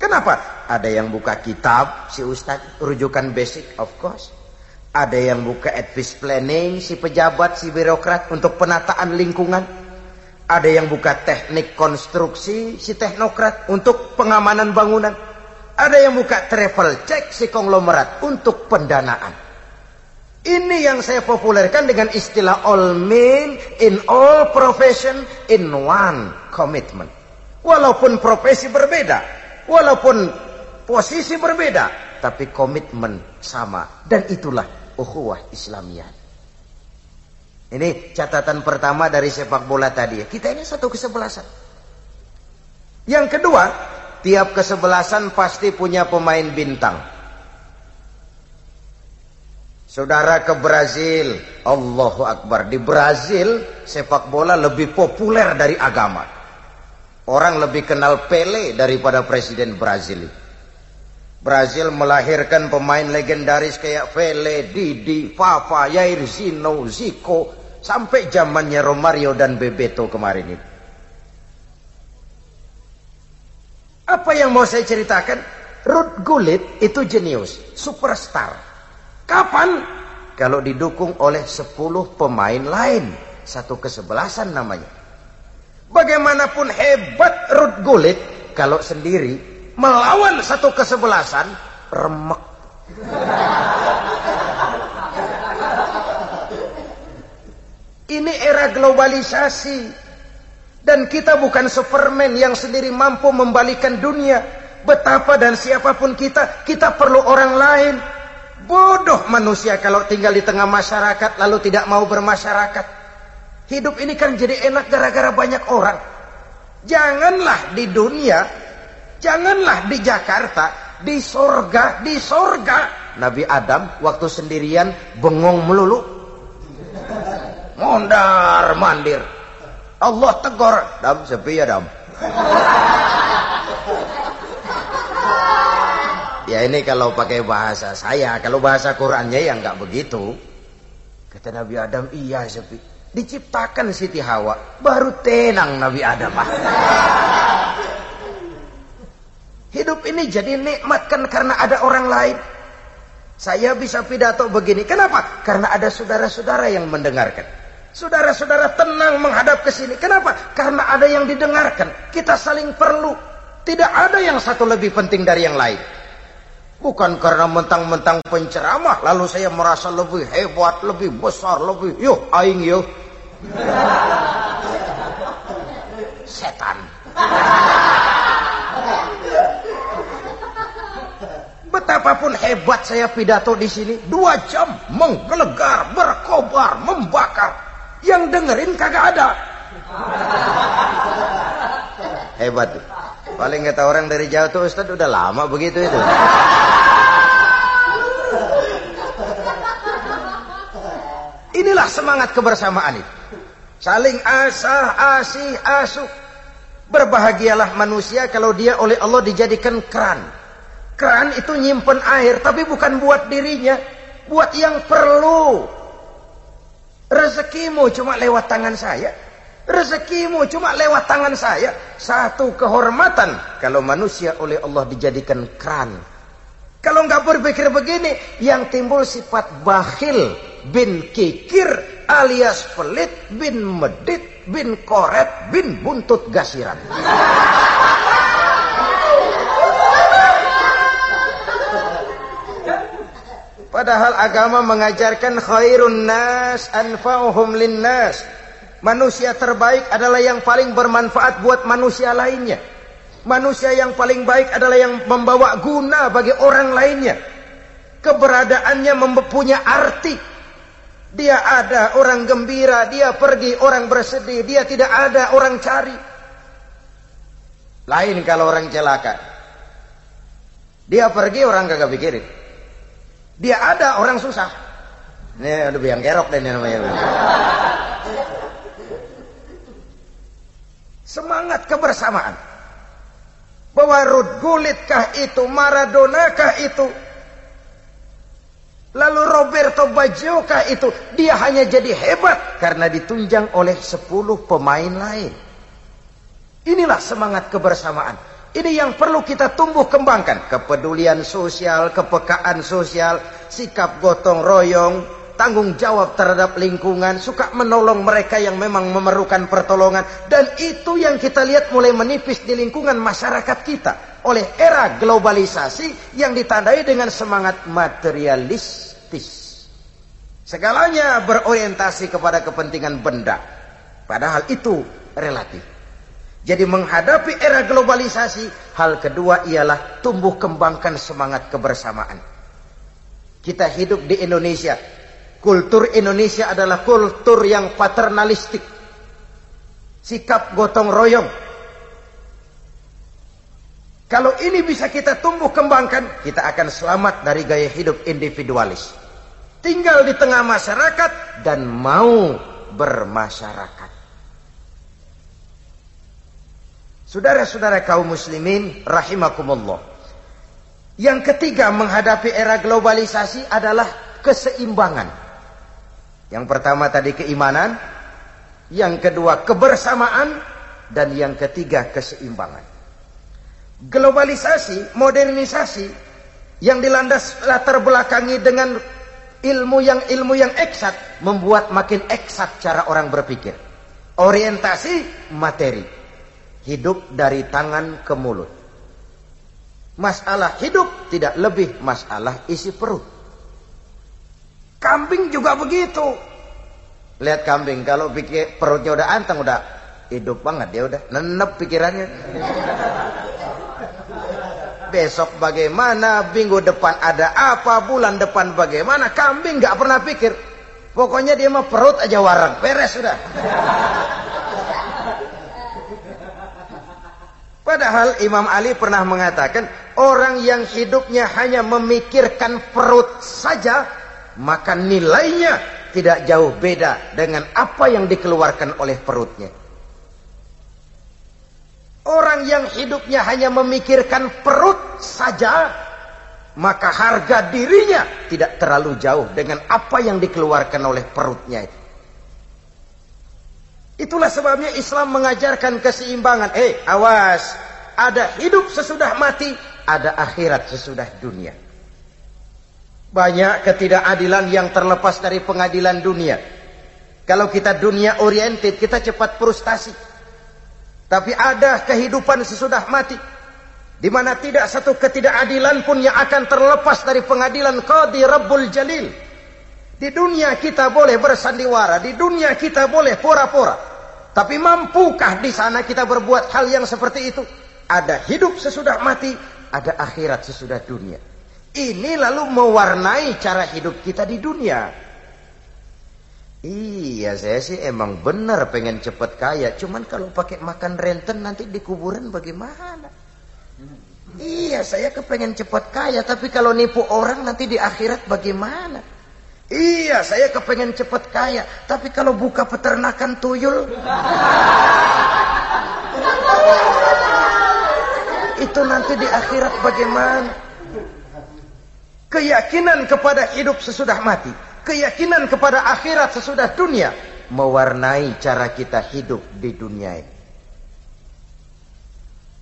[SPEAKER 1] Kenapa? Ada yang buka kitab, si ustadz, rujukan basic, of course. Ada yang buka advice planning, si pejabat, si birokrat, untuk penataan lingkungan. Ada yang buka teknik konstruksi, si teknokrat, untuk pengamanan bangunan. Ada yang buka travel check, si konglomerat, untuk pendanaan. Ini yang saya populerkan dengan istilah all men in all profession in one commitment. Walaupun profesi berbeda, Walaupun posisi berbeda, tapi komitmen sama. Dan itulah ukhuwah Islamiyah. Ini catatan pertama dari sepak bola tadi. Kita ini satu kesebelasan. Yang kedua, tiap kesebelasan pasti punya pemain bintang. Saudara ke Brazil, Allahu Akbar. Di Brazil, sepak bola lebih populer dari agama. Orang lebih kenal Pele daripada presiden Brazil. Brazil melahirkan pemain legendaris kayak Pele, Didi, Fafa, Yair Zino, Zico, sampai zamannya Romario dan Bebeto kemarin itu. Apa yang mau saya ceritakan? Ruth Gullit itu jenius, superstar. Kapan? Kalau didukung oleh 10 pemain lain. Satu kesebelasan namanya. Bagaimanapun hebat Ruth Gullit, kalau sendiri melawan satu kesebelasan, remek. Ini era globalisasi. Dan kita bukan superman yang sendiri mampu membalikan dunia. Betapa dan siapa pun kita, kita perlu orang lain. Bodoh manusia kalau tinggal di tengah masyarakat lalu tidak mau bermasyarakat. Hidup ini kan jadi enak gara-gara banyak orang. Janganlah di dunia, janganlah di Jakarta, di sorga, di sorga. Nabi Adam waktu sendirian bengong melulu. Mondar mandir. Allah tegur, dam sepi ya dam. ya ini kalau pakai bahasa saya, kalau bahasa Qurannya ya nggak begitu. Kata Nabi Adam, iya sepi. Diciptakan Siti Hawa, baru tenang Nabi Adam. Hidup ini jadi nikmat kan karena ada orang lain. Saya bisa pidato begini. Kenapa? Karena ada saudara-saudara yang mendengarkan. Saudara-saudara tenang menghadap ke sini. Kenapa? Karena ada yang didengarkan. Kita saling perlu. Tidak ada yang satu lebih penting dari yang lain. Bukan karena mentang-mentang penceramah lalu saya merasa lebih hebat, lebih besar, lebih yuk aing yuk. [laughs] Setan. [laughs] Betapapun hebat saya pidato di sini, dua jam menggelegar, berkobar, membakar. Yang dengerin kagak ada. Hebat tuh. Paling kata orang dari jauh tuh Ustaz udah lama begitu itu. Inilah semangat kebersamaan itu. Saling asah, asih, asuh. Berbahagialah manusia kalau dia oleh Allah dijadikan keran. Keran itu nyimpen air, tapi bukan buat dirinya. Buat yang perlu. Rezekimu cuma lewat tangan saya. Rezekimu cuma lewat tangan saya. Satu kehormatan kalau manusia oleh Allah dijadikan keran. Kalau nggak berpikir begini, yang timbul sifat bakhil bin kikir alias pelit bin medit bin koret bin buntut gasiran. Padahal agama mengajarkan khairun nas anfa'uhum linnas. Manusia terbaik adalah yang paling bermanfaat buat manusia lainnya. Manusia yang paling baik adalah yang membawa guna bagi orang lainnya. Keberadaannya mempunyai arti. Dia ada, orang gembira. Dia pergi, orang bersedih. Dia tidak ada, orang cari. Lain kalau orang celaka. Dia pergi, orang kagak pikirin. Dia ada, orang susah. Ini udah biang kerok deh namanya. Semangat kebersamaan. Bahwa Rud Gulitkah itu, Maradona kah itu, lalu Roberto Baggio kah itu, dia hanya jadi hebat karena ditunjang oleh 10 pemain lain. Inilah semangat kebersamaan. Ini yang perlu kita tumbuh kembangkan. Kepedulian sosial, kepekaan sosial, sikap gotong royong, tanggung jawab terhadap lingkungan, suka menolong mereka yang memang memerlukan pertolongan. Dan itu yang kita lihat mulai menipis di lingkungan masyarakat kita. Oleh era globalisasi yang ditandai dengan semangat materialistis. Segalanya berorientasi kepada kepentingan benda. Padahal itu relatif. Jadi menghadapi era globalisasi, hal kedua ialah tumbuh kembangkan semangat kebersamaan. Kita hidup di Indonesia. Kultur Indonesia adalah kultur yang paternalistik. Sikap gotong royong. Kalau ini bisa kita tumbuh kembangkan, kita akan selamat dari gaya hidup individualis. Tinggal di tengah masyarakat dan mau bermasyarakat. Saudara-saudara kaum muslimin rahimakumullah. Yang ketiga menghadapi era globalisasi adalah keseimbangan. Yang pertama tadi keimanan, yang kedua kebersamaan, dan yang ketiga keseimbangan. Globalisasi, modernisasi yang dilandas latar belakangi dengan ilmu yang ilmu yang eksat membuat makin eksat cara orang berpikir. Orientasi materi hidup dari tangan ke mulut. Masalah hidup tidak lebih masalah isi perut. Kambing juga begitu. Lihat kambing kalau pikir perutnya udah anteng udah hidup banget dia udah nenep pikirannya. Besok bagaimana, minggu depan ada apa, bulan depan bagaimana, kambing nggak pernah pikir. Pokoknya dia mah perut aja warang, beres sudah. Padahal Imam Ali pernah mengatakan orang yang hidupnya hanya memikirkan perut saja maka nilainya tidak jauh beda dengan apa yang dikeluarkan oleh perutnya. Orang yang hidupnya hanya memikirkan perut saja maka harga dirinya tidak terlalu jauh dengan apa yang dikeluarkan oleh perutnya itu. Itulah sebabnya Islam mengajarkan keseimbangan. Eh, awas. Ada hidup sesudah mati, ada akhirat sesudah dunia. Banyak ketidakadilan yang terlepas dari pengadilan dunia. Kalau kita dunia oriented, kita cepat frustasi. Tapi ada kehidupan sesudah mati. Di mana tidak satu ketidakadilan pun yang akan terlepas dari pengadilan Qadi Rabbul Jalil. Di dunia kita boleh bersandiwara, di dunia kita boleh pura-pura. Tapi mampukah di sana kita berbuat hal yang seperti itu? Ada hidup sesudah mati, ada akhirat sesudah dunia. Ini lalu mewarnai cara hidup kita di dunia. Iya saya sih emang benar pengen cepat kaya. Cuman kalau pakai makan renten nanti di kuburan bagaimana? Iya saya kepengen cepat kaya. Tapi kalau nipu orang nanti di akhirat bagaimana? Iya saya kepengen cepat kaya. Tapi kalau buka peternakan tuyul. itu nanti di akhirat bagaimana? Keyakinan kepada hidup sesudah mati keyakinan kepada akhirat sesudah dunia mewarnai cara kita hidup di dunia ini.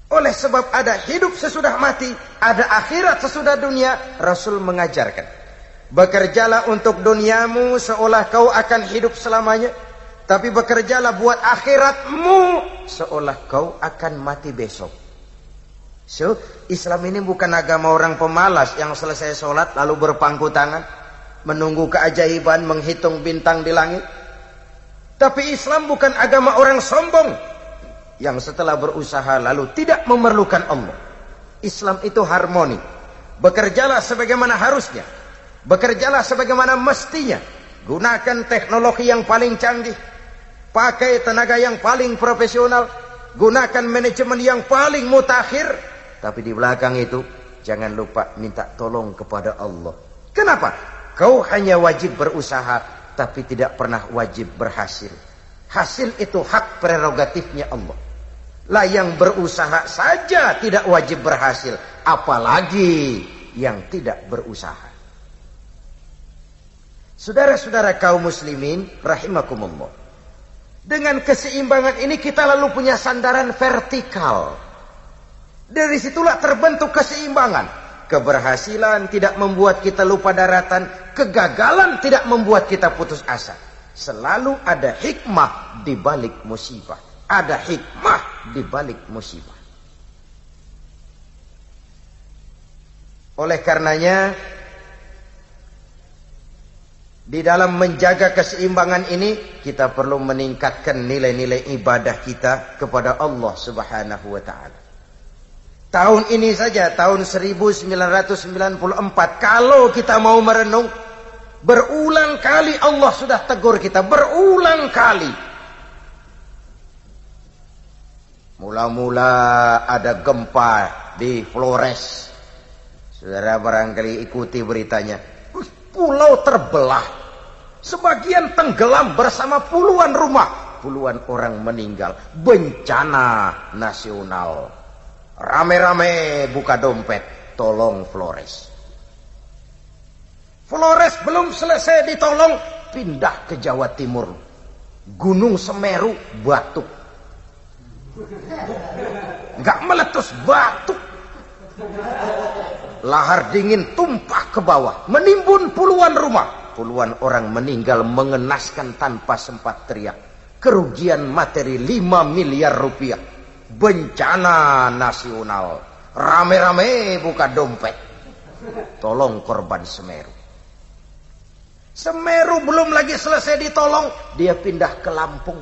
[SPEAKER 1] Oleh sebab ada hidup sesudah mati, ada akhirat sesudah dunia, Rasul mengajarkan. Bekerjalah untuk duniamu seolah kau akan hidup selamanya. Tapi bekerjalah buat akhiratmu seolah kau akan mati besok. So, Islam ini bukan agama orang pemalas yang selesai sholat lalu berpangku tangan menunggu keajaiban menghitung bintang di langit. Tapi Islam bukan agama orang sombong yang setelah berusaha lalu tidak memerlukan Allah. Islam itu harmoni. Bekerjalah sebagaimana harusnya. Bekerjalah sebagaimana mestinya. Gunakan teknologi yang paling canggih. Pakai tenaga yang paling profesional. Gunakan manajemen yang paling mutakhir. Tapi di belakang itu jangan lupa minta tolong kepada Allah. Kenapa? Kau hanya wajib berusaha tapi tidak pernah wajib berhasil. Hasil itu hak prerogatifnya Allah. Lah yang berusaha saja tidak wajib berhasil, apalagi yang tidak berusaha. Saudara-saudara kaum muslimin rahimakumullah. Dengan keseimbangan ini kita lalu punya sandaran vertikal. Dari situlah terbentuk keseimbangan. Keberhasilan tidak membuat kita lupa daratan. Kegagalan tidak membuat kita putus asa. Selalu ada hikmah di balik musibah. Ada hikmah di balik musibah. Oleh karenanya, di dalam menjaga keseimbangan ini, kita perlu meningkatkan nilai-nilai ibadah kita kepada Allah subhanahu wa ta'ala. Tahun ini saja, tahun 1994, kalau kita mau merenung, berulang kali Allah sudah tegur kita, berulang kali. Mula-mula ada gempa di Flores. Saudara barangkali ikuti beritanya. Pulau terbelah. Sebagian tenggelam bersama puluhan rumah. Puluhan orang meninggal. Bencana nasional. Rame-rame buka dompet, tolong Flores. Flores belum selesai ditolong, pindah ke Jawa Timur. Gunung Semeru batuk. Enggak meletus batuk. Lahar dingin tumpah ke bawah, menimbun puluhan rumah. Puluhan orang meninggal mengenaskan tanpa sempat teriak. Kerugian materi 5 miliar rupiah bencana nasional. Rame-rame buka dompet. Tolong korban Semeru. Semeru belum lagi selesai ditolong, dia pindah ke Lampung.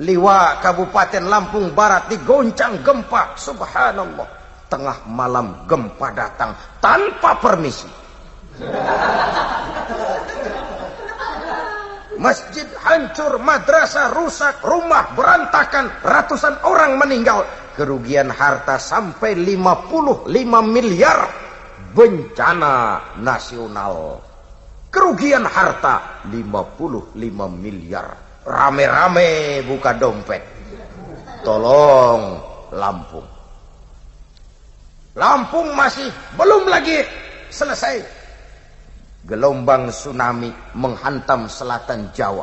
[SPEAKER 1] Liwa Kabupaten Lampung Barat digoncang gempa. Subhanallah. Tengah malam gempa datang tanpa permisi. Masjid hancur, madrasah rusak, rumah berantakan, ratusan orang meninggal. Kerugian harta sampai 55 miliar. Bencana nasional. Kerugian harta 55 miliar. Rame-rame buka dompet. Tolong Lampung. Lampung masih belum lagi selesai Gelombang tsunami menghantam selatan Jawa.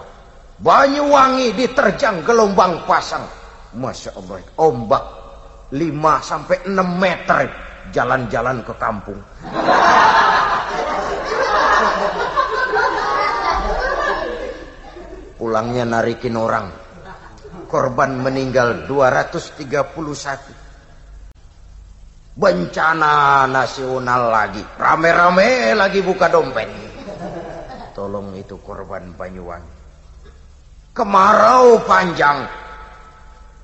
[SPEAKER 1] Banyuwangi diterjang gelombang pasang. Masya Allah, ombak 5 sampai 6 meter jalan-jalan ke kampung. Pulangnya narikin orang. Korban meninggal 231 bencana nasional lagi. Rame-rame lagi buka dompet. Tolong itu korban Banyuwangi. Kemarau panjang.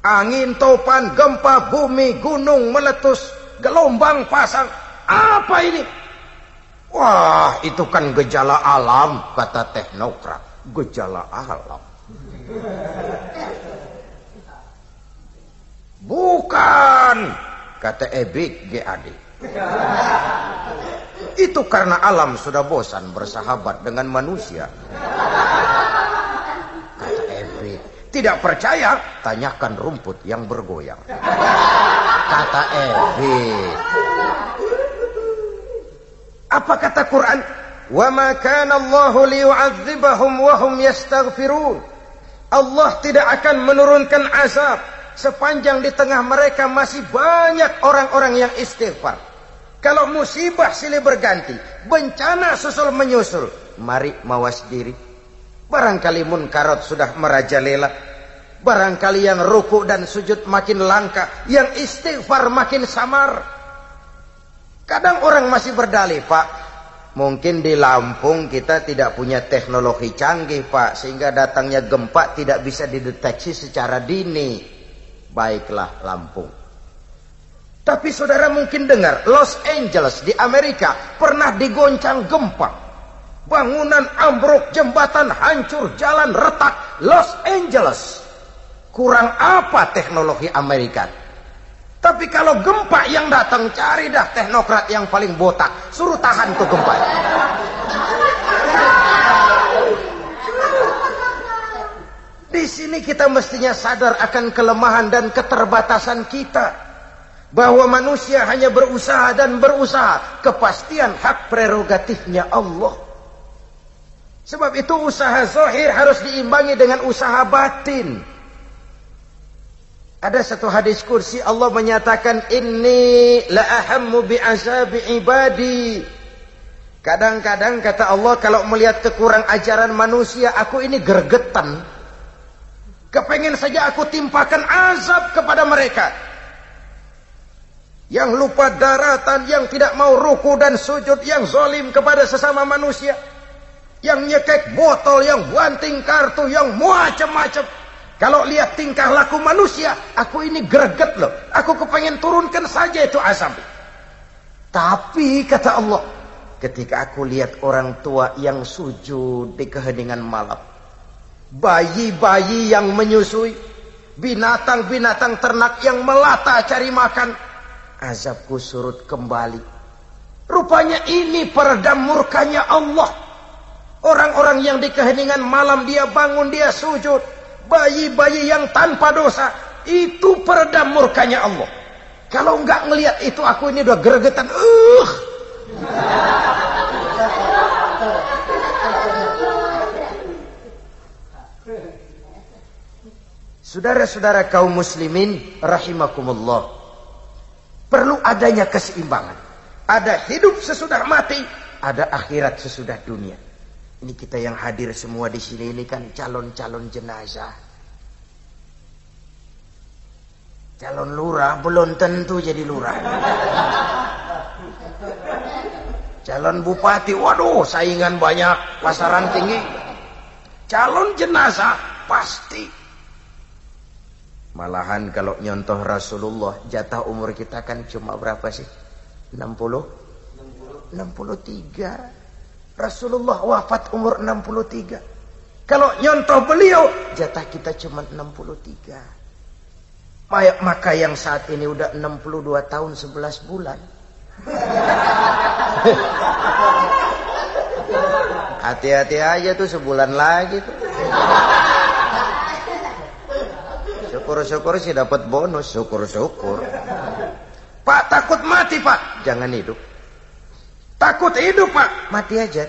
[SPEAKER 1] Angin topan gempa bumi gunung meletus. Gelombang pasang. Apa ini? Wah, itu kan gejala alam, kata teknokrat. Gejala alam. Bukan, kata Ebik GAD. Itu karena alam sudah bosan bersahabat dengan manusia. Kata Ebik. Tidak percaya? Tanyakan rumput yang bergoyang. Kata Ebik. Apa kata Quran? Wa ma kana Allahu liyu'adzibahum wa hum yastaghfirun. Allah tidak akan menurunkan azab sepanjang di tengah mereka masih banyak orang-orang yang istighfar. Kalau musibah silih berganti, bencana susul menyusul, mari mawas diri. Barangkali munkarat sudah merajalela. Barangkali yang ruku dan sujud makin langka, yang istighfar makin samar. Kadang orang masih berdalih, Pak. Mungkin di Lampung kita tidak punya teknologi canggih, Pak. Sehingga datangnya gempa tidak bisa dideteksi secara dini. Baiklah Lampung. Tapi saudara mungkin dengar, Los Angeles di Amerika pernah digoncang gempa. Bangunan ambruk, jembatan hancur, jalan retak. Los Angeles. Kurang apa teknologi Amerika? Tapi kalau gempa yang datang, cari dah teknokrat yang paling botak. Suruh tahan tuh gempa. Di sini kita mestinya sadar akan kelemahan dan keterbatasan kita. Bahwa manusia hanya berusaha dan berusaha. Kepastian hak prerogatifnya Allah. Sebab itu usaha zahir harus diimbangi dengan usaha batin. Ada satu hadis kursi Allah menyatakan inni la ahammu bi azabi ibadi. Kadang-kadang kata Allah kalau melihat kekurang ajaran manusia aku ini gergetan. Kepengen saja aku timpakan azab kepada mereka. Yang lupa daratan, yang tidak mau ruku dan sujud, yang zolim kepada sesama manusia. Yang nyekek botol, yang banting kartu, yang macam-macam. Kalau lihat tingkah laku manusia, aku ini greget loh. Aku kepengen turunkan saja itu asam. Tapi kata Allah, ketika aku lihat orang tua yang sujud di keheningan malam, bayi-bayi yang menyusui, binatang-binatang ternak yang melata cari makan, azabku surut kembali. Rupanya ini peredam murkanya Allah. Orang-orang yang di keheningan malam dia bangun, dia sujud. Bayi-bayi yang tanpa dosa itu peredam murkanya Allah. Kalau enggak ngelihat itu aku ini udah gregetan. Uh Saudara-saudara kaum muslimin rahimakumullah perlu adanya keseimbangan ada hidup sesudah mati ada akhirat sesudah dunia ini kita yang hadir semua di sini ini kan calon-calon jenazah. Calon lurah belum tentu jadi lurah. Calon bupati, waduh saingan banyak, pasaran tinggi. Calon jenazah pasti. Malahan kalau nyontoh Rasulullah, jatah umur kita kan cuma berapa sih? 60? 60. 63. Rasulullah wafat umur 63. Kalau nyontoh beliau, jatah kita cuma 63. Maka yang saat ini udah 62 tahun 11 bulan. [laughs] Hati-hati aja tuh sebulan lagi tuh. Syukur-syukur sih dapat bonus, syukur-syukur. Pak takut mati pak, jangan hidup. Takut hidup pak, mati aja.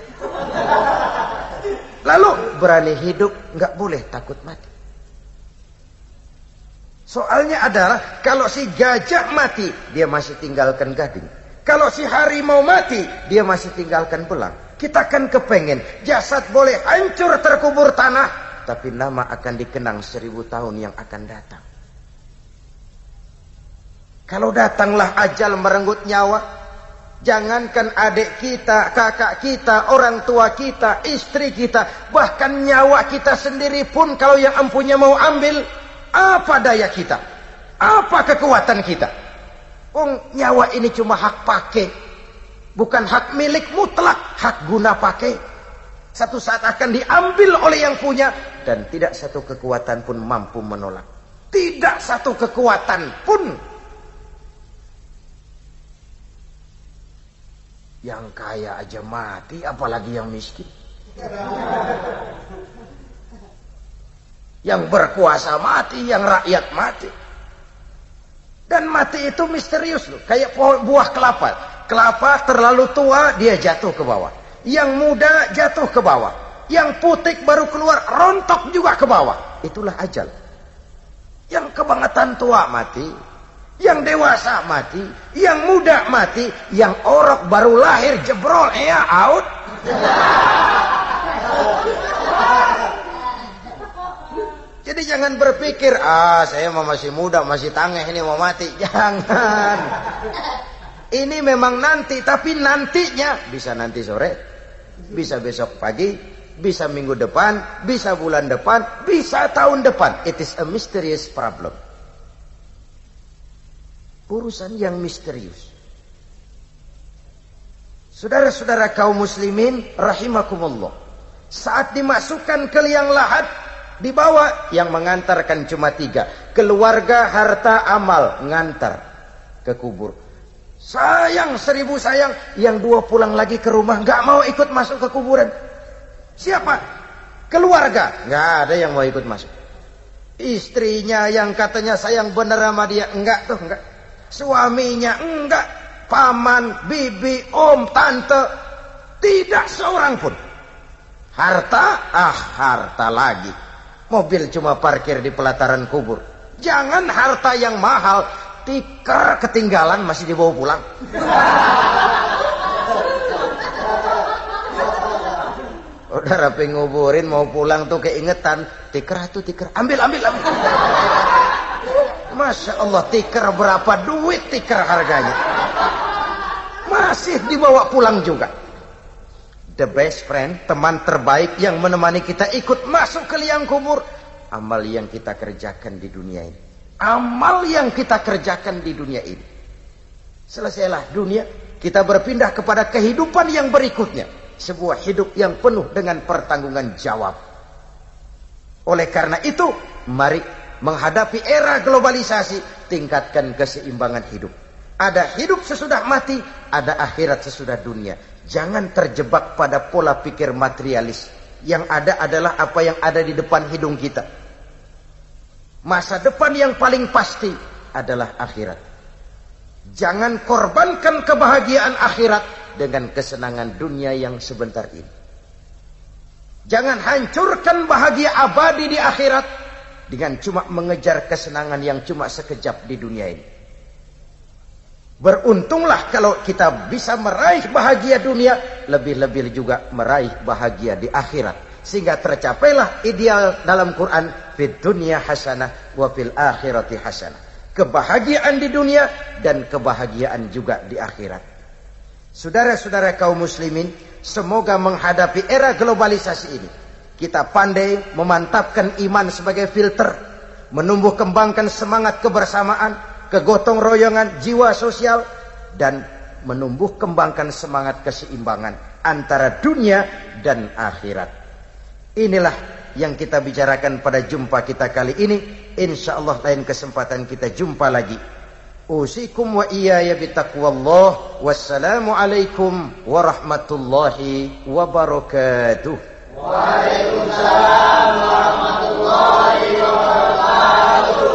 [SPEAKER 1] Lalu berani hidup, nggak boleh takut mati. Soalnya adalah kalau si gajah mati, dia masih tinggalkan gading. Kalau si harimau mati, dia masih tinggalkan belang. Kita kan kepengen jasad boleh hancur terkubur tanah, tapi nama akan dikenang seribu tahun yang akan datang. Kalau datanglah ajal merenggut nyawa, Jangankan adik kita, kakak kita, orang tua kita, istri kita, bahkan nyawa kita sendiri pun kalau yang ampunya mau ambil, apa daya kita? Apa kekuatan kita? Oh, nyawa ini cuma hak pakai. Bukan hak milik mutlak, hak guna pakai. Satu saat akan diambil oleh yang punya dan tidak satu kekuatan pun mampu menolak. Tidak satu kekuatan pun yang kaya aja mati apalagi yang miskin. Yang berkuasa mati, yang rakyat mati. Dan mati itu misterius loh, kayak buah kelapa. Kelapa terlalu tua dia jatuh ke bawah. Yang muda jatuh ke bawah. Yang putih baru keluar rontok juga ke bawah. Itulah ajal. Yang kebangetan tua mati, yang dewasa mati, yang muda mati, yang orok baru lahir jebrol ya out. Jadi jangan berpikir, ah saya masih muda, masih tangeh ini mau mati. [laughs] Jangan. Ini memang nanti, tapi nantinya bisa nanti sore, bisa besok pagi, bisa minggu depan, bisa bulan depan, bisa tahun depan. It is a mysterious problem. Urusan yang misterius. Saudara-saudara kaum muslimin rahimakumullah. Saat dimasukkan ke liang lahat, Dibawa yang mengantarkan cuma tiga. Keluarga, harta, amal. Ngantar ke kubur. Sayang, seribu sayang. Yang dua pulang lagi ke rumah. Gak mau ikut masuk ke kuburan. Siapa? Keluarga. Gak ada yang mau ikut masuk. Istrinya yang katanya sayang bener sama dia. Enggak tuh, enggak. Suaminya enggak. Paman, bibi, om, tante. Tidak seorang pun. Harta, ah harta lagi. Mobil cuma parkir di pelataran kubur. Jangan harta yang mahal, tikar ketinggalan masih dibawa pulang. [laughs] Udah rapi nguburin mau pulang tuh keingetan, tikar tuh tikar, ambil ambil ambil. Masya Allah tikar berapa duit tikar harganya. Masih dibawa pulang juga the best friend, teman terbaik yang menemani kita ikut masuk ke liang kubur. Amal yang kita kerjakan di dunia ini. Amal yang kita kerjakan di dunia ini. Selesailah dunia, kita berpindah kepada kehidupan yang berikutnya. Sebuah hidup yang penuh dengan pertanggungan jawab. Oleh karena itu, mari menghadapi era globalisasi, tingkatkan keseimbangan hidup. Ada hidup sesudah mati, ada akhirat sesudah dunia. Jangan terjebak pada pola pikir materialis. Yang ada adalah apa yang ada di depan hidung kita. Masa depan yang paling pasti adalah akhirat. Jangan korbankan kebahagiaan akhirat dengan kesenangan dunia yang sebentar ini. Jangan hancurkan bahagia abadi di akhirat dengan cuma mengejar kesenangan yang cuma sekejap di dunia ini. Beruntunglah kalau kita bisa meraih bahagia dunia, lebih-lebih juga meraih bahagia di akhirat. Sehingga tercapailah ideal dalam Quran, fid dunya hasanah wa fil akhirati hasanah. Kebahagiaan di dunia dan kebahagiaan juga di akhirat. Saudara-saudara kaum muslimin, semoga menghadapi era globalisasi ini. Kita pandai memantapkan iman sebagai filter, menumbuh kembangkan semangat kebersamaan, kegotong royongan jiwa sosial dan menumbuh kembangkan semangat keseimbangan antara dunia dan akhirat. Inilah yang kita bicarakan pada jumpa kita kali ini. Insya Allah lain kesempatan kita jumpa lagi. أوصيكم وإياي بتقوى الله والسلام عليكم ورحمة
[SPEAKER 2] الله وبركاته. وعليكم السلام ورحمة الله وبركاته.